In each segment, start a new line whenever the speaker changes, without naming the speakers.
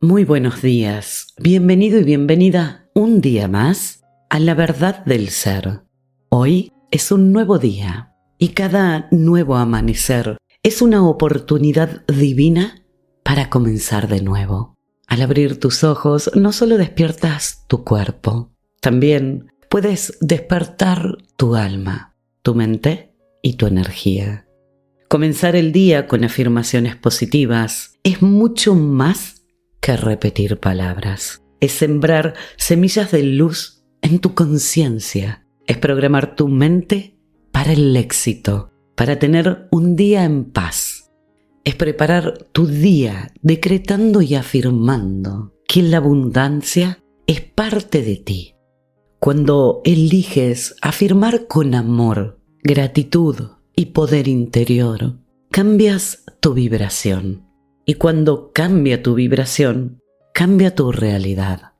Muy buenos días, bienvenido y bienvenida un día más a la verdad del ser. Hoy es un nuevo día y cada nuevo amanecer es una oportunidad divina para comenzar de nuevo. Al abrir tus ojos no solo despiertas tu cuerpo, también puedes despertar tu alma, tu mente y tu energía. Comenzar el día con afirmaciones positivas es mucho más que repetir palabras. Es sembrar semillas de luz en tu conciencia. Es programar tu mente para el éxito, para tener un día en paz. Es preparar tu día decretando y afirmando que la abundancia es parte de ti. Cuando eliges afirmar con amor, gratitud y poder interior, cambias tu vibración y cuando cambia tu vibración, cambia tu realidad.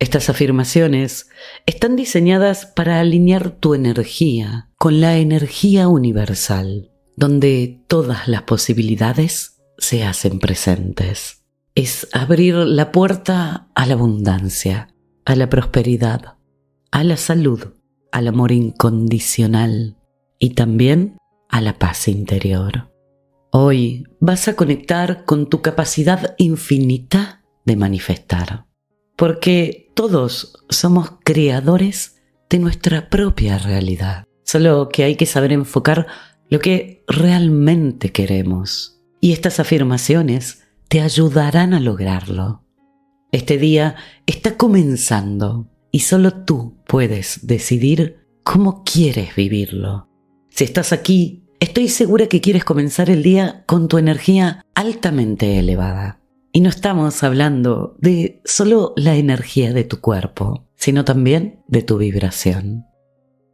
Estas afirmaciones están diseñadas para alinear tu energía con la energía universal, donde todas las posibilidades se hacen presentes. Es abrir la puerta a la abundancia, a la prosperidad, a la salud, al amor incondicional y también a la paz interior. Hoy vas a conectar con tu capacidad infinita de manifestar, porque todos somos creadores de nuestra propia realidad, solo que hay que saber enfocar lo que realmente queremos. Y estas afirmaciones te ayudarán a lograrlo. Este día está comenzando y solo tú puedes decidir cómo quieres vivirlo. Si estás aquí Estoy segura que quieres comenzar el día con tu energía altamente elevada. Y no estamos hablando de solo la energía de tu cuerpo, sino también de tu vibración.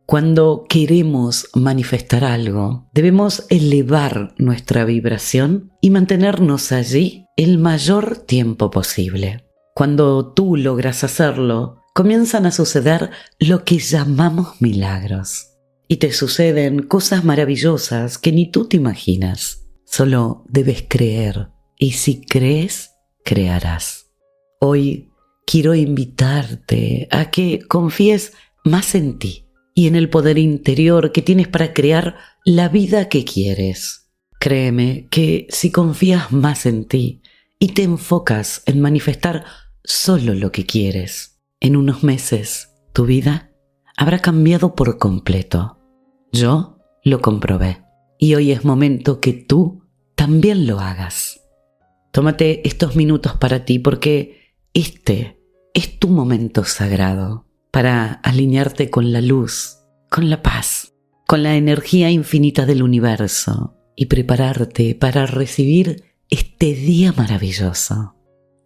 Cuando queremos manifestar algo, debemos elevar nuestra vibración y mantenernos allí el mayor tiempo posible. Cuando tú logras hacerlo, comienzan a suceder lo que llamamos milagros y te suceden cosas maravillosas que ni tú te imaginas. Solo debes creer y si crees, crearás. Hoy quiero invitarte a que confíes más en ti y en el poder interior que tienes para crear la vida que quieres. Créeme que si confías más en ti y te enfocas en manifestar solo lo que quieres, en unos meses tu vida habrá cambiado por completo. Yo lo comprobé y hoy es momento que tú también lo hagas. Tómate estos minutos para ti porque este es tu momento sagrado para alinearte con la luz, con la paz, con la energía infinita del universo y prepararte para recibir este día maravilloso.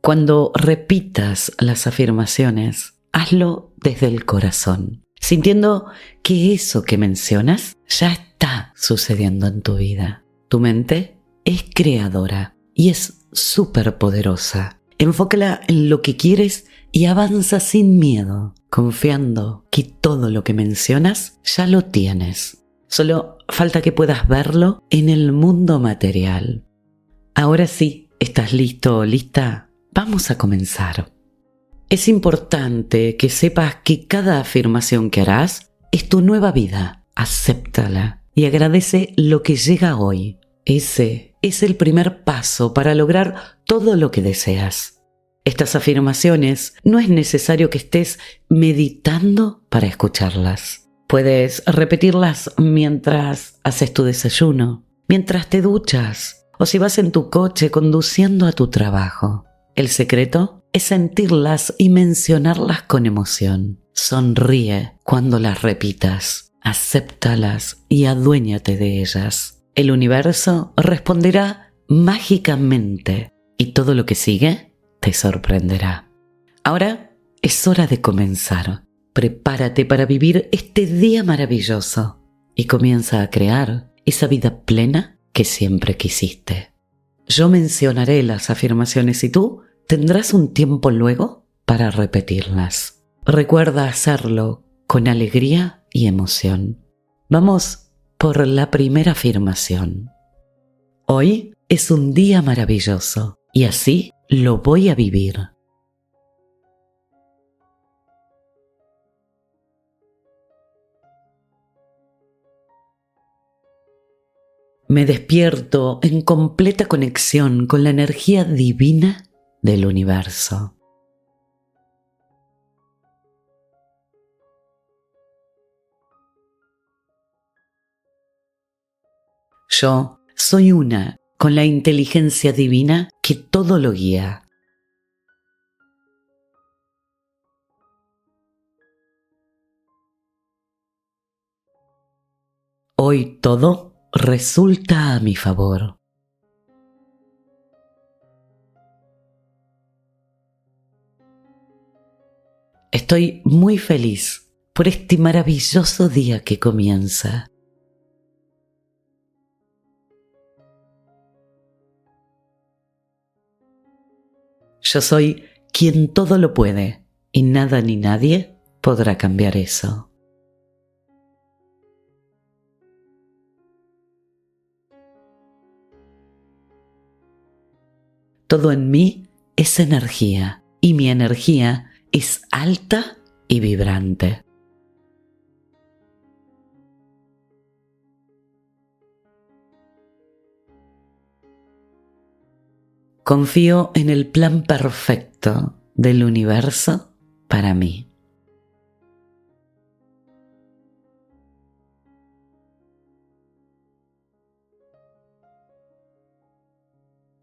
Cuando repitas las afirmaciones, hazlo desde el corazón sintiendo que eso que mencionas ya está sucediendo en tu vida. Tu mente es creadora y es súper poderosa. Enfócala en lo que quieres y avanza sin miedo, confiando que todo lo que mencionas ya lo tienes. Solo falta que puedas verlo en el mundo material. Ahora sí, ¿estás listo o lista? Vamos a comenzar. Es importante que sepas que cada afirmación que harás es tu nueva vida. Acéptala y agradece lo que llega hoy. Ese es el primer paso para lograr todo lo que deseas. Estas afirmaciones no es necesario que estés meditando para escucharlas. Puedes repetirlas mientras haces tu desayuno, mientras te duchas o si vas en tu coche conduciendo a tu trabajo. El secreto es sentirlas y mencionarlas con emoción. Sonríe cuando las repitas, acéptalas y aduéñate de ellas. El universo responderá mágicamente y todo lo que sigue te sorprenderá. Ahora es hora de comenzar. Prepárate para vivir este día maravilloso y comienza a crear esa vida plena que siempre quisiste. Yo mencionaré las afirmaciones y tú tendrás un tiempo luego para repetirlas. Recuerda hacerlo con alegría y emoción. Vamos por la primera afirmación. Hoy es un día maravilloso y así lo voy a vivir. Me despierto en completa conexión con la energía divina del universo. Yo soy una con la inteligencia divina que todo lo guía. Hoy todo resulta a mi favor. Estoy muy feliz por este maravilloso día que comienza. Yo soy quien todo lo puede y nada ni nadie podrá cambiar eso. Todo en mí es energía y mi energía es alta y vibrante. Confío en el plan perfecto del universo para mí.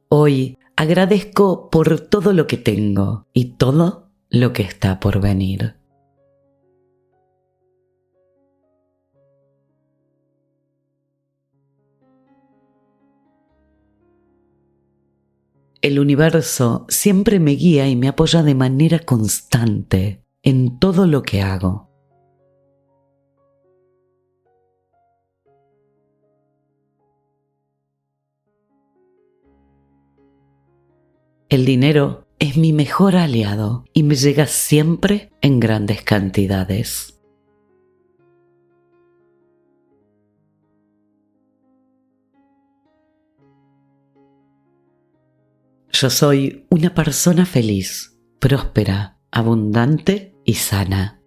Hoy agradezco por todo lo que tengo y todo lo que está por venir. El universo siempre me guía y me apoya de manera constante en todo lo que hago. El dinero es mi mejor aliado y me llega siempre en grandes cantidades. Yo soy una persona feliz, próspera, abundante y sana.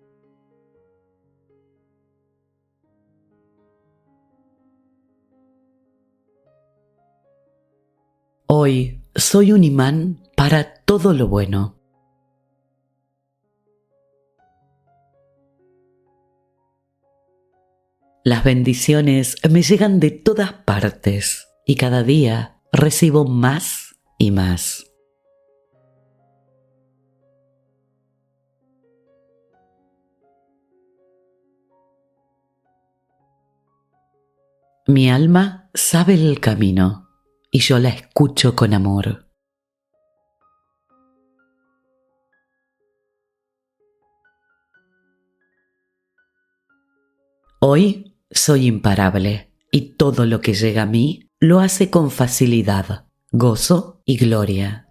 Hoy soy un imán para todo lo bueno. Las bendiciones me llegan de todas partes y cada día recibo más y más. Mi alma sabe el camino y yo la escucho con amor. Hoy soy imparable y todo lo que llega a mí lo hace con facilidad, gozo y gloria.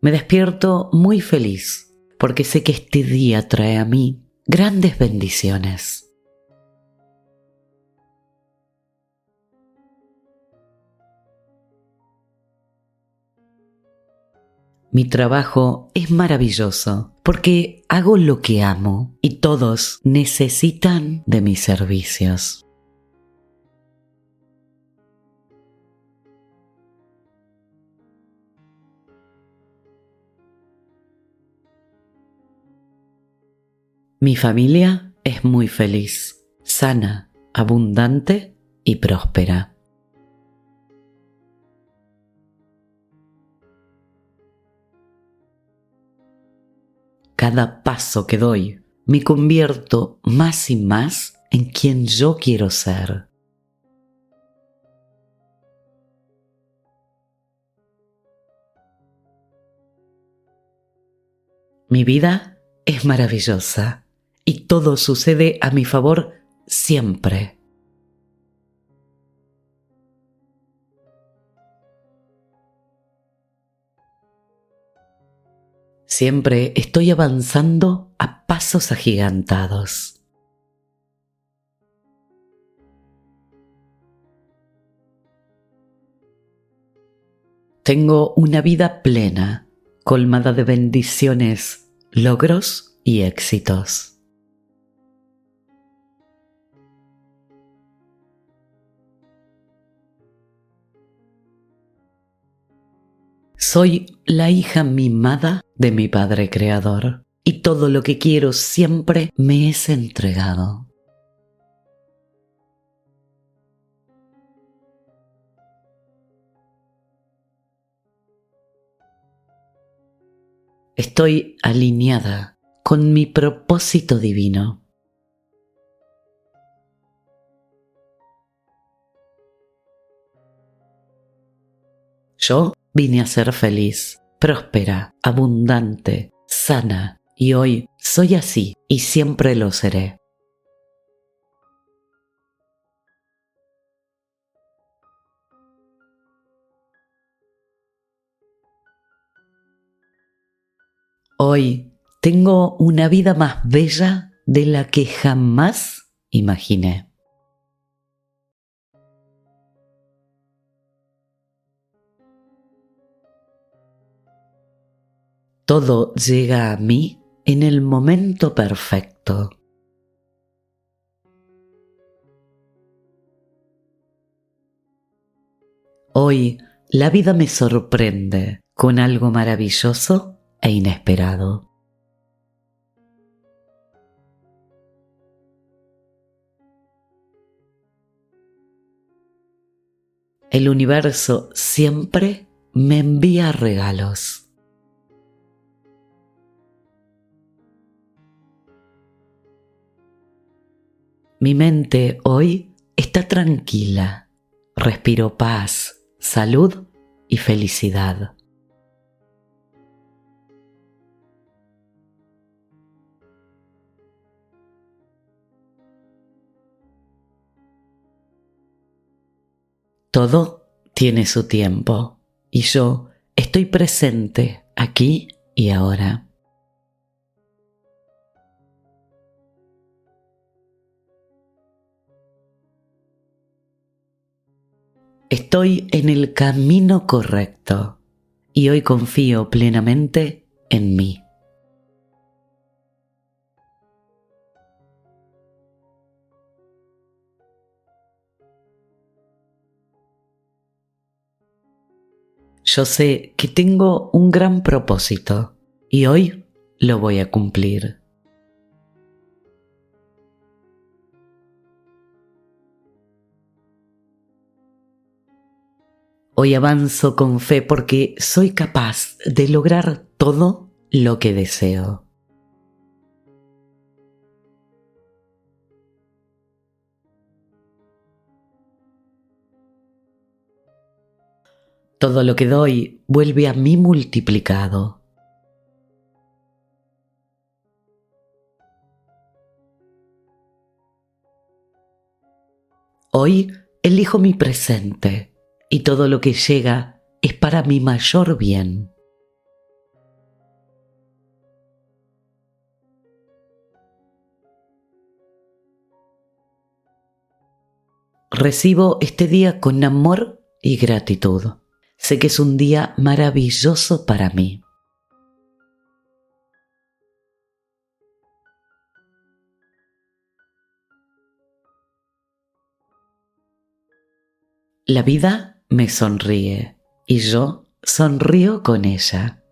Me despierto muy feliz porque sé que este día trae a mí grandes bendiciones. Mi trabajo es maravilloso porque hago lo que amo y todos necesitan de mis servicios. Mi familia es muy feliz, sana, abundante y próspera. Cada paso que doy me convierto más y más en quien yo quiero ser. Mi vida es maravillosa y todo sucede a mi favor siempre. Siempre estoy avanzando a pasos agigantados. Tengo una vida plena, colmada de bendiciones, logros y éxitos. Soy la hija mimada de mi Padre Creador y todo lo que quiero siempre me es entregado. Estoy alineada con mi propósito divino. Yo vine a ser feliz, próspera, abundante, sana, y hoy soy así y siempre lo seré. Hoy tengo una vida más bella de la que jamás imaginé. Todo llega a mí en el momento perfecto. Hoy la vida me sorprende con algo maravilloso e inesperado. El universo siempre me envía regalos. Mi mente hoy está tranquila. Respiro paz, salud y felicidad. Todo tiene su tiempo y yo estoy presente aquí y ahora. Estoy en el camino correcto y hoy confío plenamente en mí. Yo sé que tengo un gran propósito y hoy lo voy a cumplir. Hoy avanzo con fe porque soy capaz de lograr todo lo que deseo. Todo lo que doy vuelve a mí multiplicado. Hoy elijo mi presente y todo lo que llega es para mi mayor bien. Recibo este día con amor y gratitud. Sé que es un día maravilloso para mí. La vida me sonríe y yo sonrío con ella.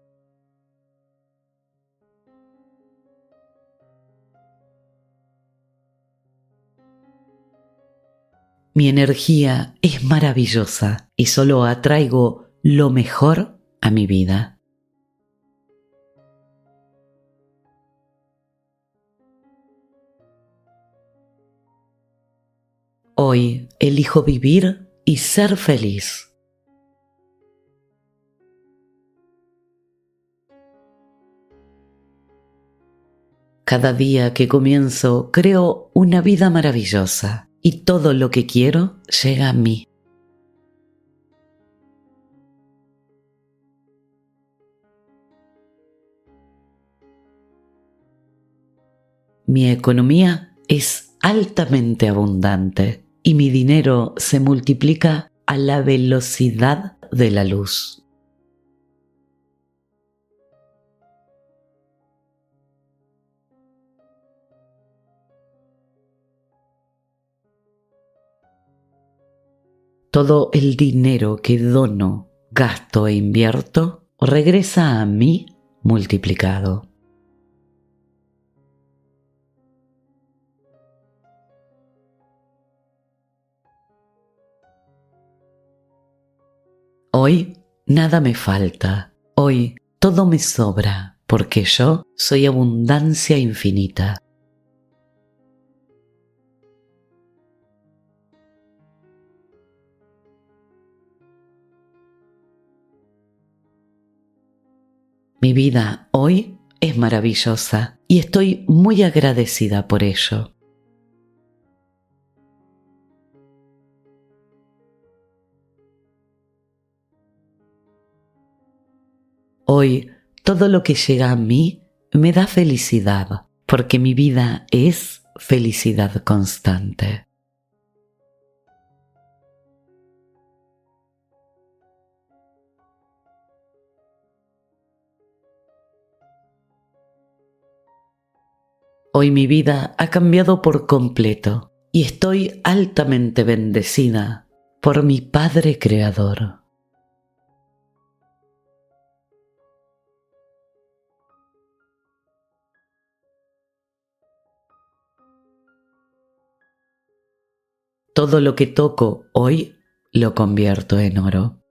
Mi energía es maravillosa y solo atraigo lo mejor a mi vida. Hoy elijo vivir y ser feliz. Cada día que comienzo creo una vida maravillosa y todo lo que quiero llega a mí. Mi economía es altamente abundante y mi dinero se multiplica a la velocidad de la luz. Todo el dinero que dono, gasto e invierto regresa a mí multiplicado. Hoy nada me falta, hoy todo me sobra, porque yo soy abundancia infinita. Mi vida hoy es maravillosa y estoy muy agradecida por ello. Hoy todo lo que llega a mí me da felicidad, porque mi vida es felicidad constante. Hoy mi vida ha cambiado por completo y estoy altamente bendecida por mi Padre Creador. Todo lo que toco hoy lo convierto en oro.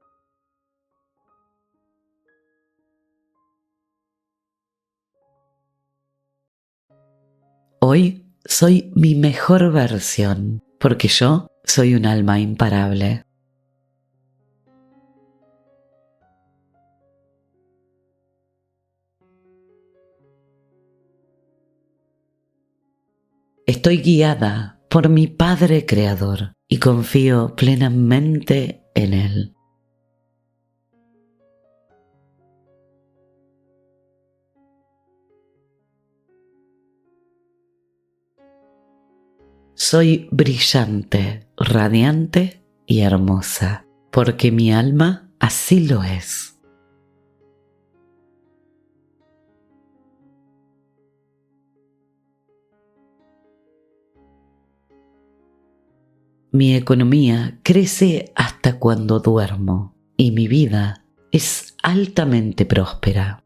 Hoy soy mi mejor versión, porque yo soy un alma imparable. Estoy guiada por mi Padre Creador y confío plenamente en Él. Soy brillante, radiante y hermosa, porque mi alma así lo es. Mi economía crece hasta cuando duermo y mi vida es altamente próspera.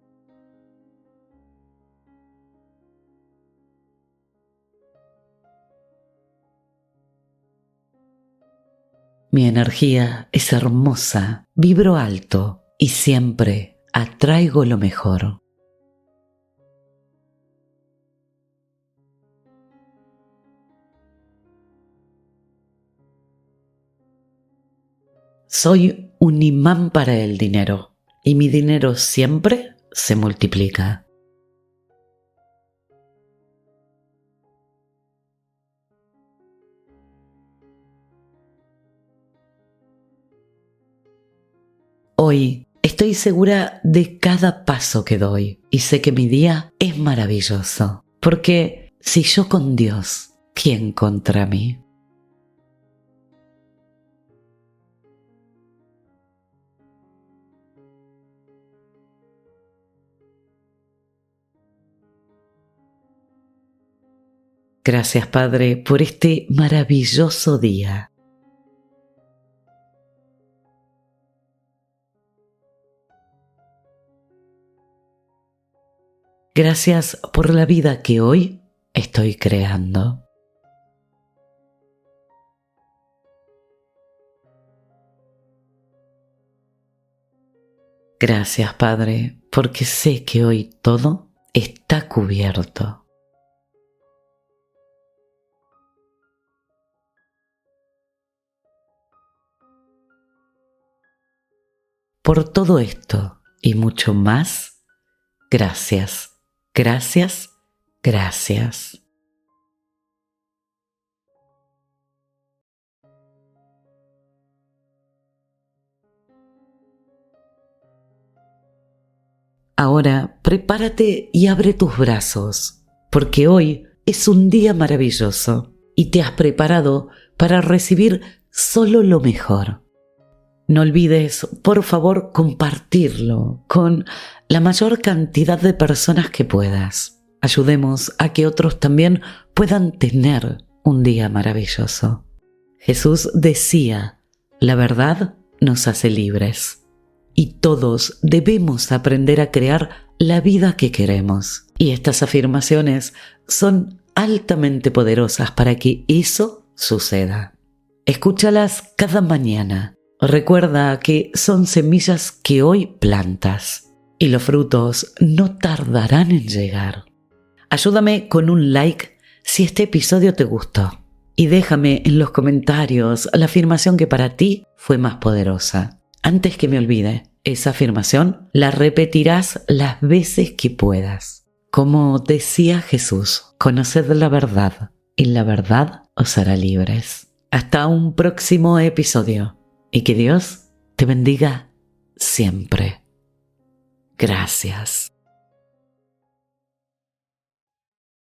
Mi energía es hermosa, vibro alto y siempre atraigo lo mejor. Soy un imán para el dinero y mi dinero siempre se multiplica. Hoy estoy segura de cada paso que doy y sé que mi día es maravilloso, porque si yo con Dios, ¿quién contra mí? Gracias Padre por este maravilloso día. Gracias por la vida que hoy estoy creando. Gracias Padre, porque sé que hoy todo está cubierto. Por todo esto y mucho más, gracias. Gracias, gracias. Ahora prepárate y abre tus brazos, porque hoy es un día maravilloso y te has preparado para recibir solo lo mejor. No olvides, por favor, compartirlo con la mayor cantidad de personas que puedas. Ayudemos a que otros también puedan tener un día maravilloso. Jesús decía, la verdad nos hace libres y todos debemos aprender a crear la vida que queremos. Y estas afirmaciones son altamente poderosas para que eso suceda. Escúchalas cada mañana. Recuerda que son semillas que hoy plantas y los frutos no tardarán en llegar. Ayúdame con un like si este episodio te gustó y déjame en los comentarios la afirmación que para ti fue más poderosa. Antes que me olvide, esa afirmación la repetirás las veces que puedas. Como decía Jesús, conoced la verdad y la verdad os hará libres. Hasta un próximo episodio y que Dios te bendiga siempre. Gracias.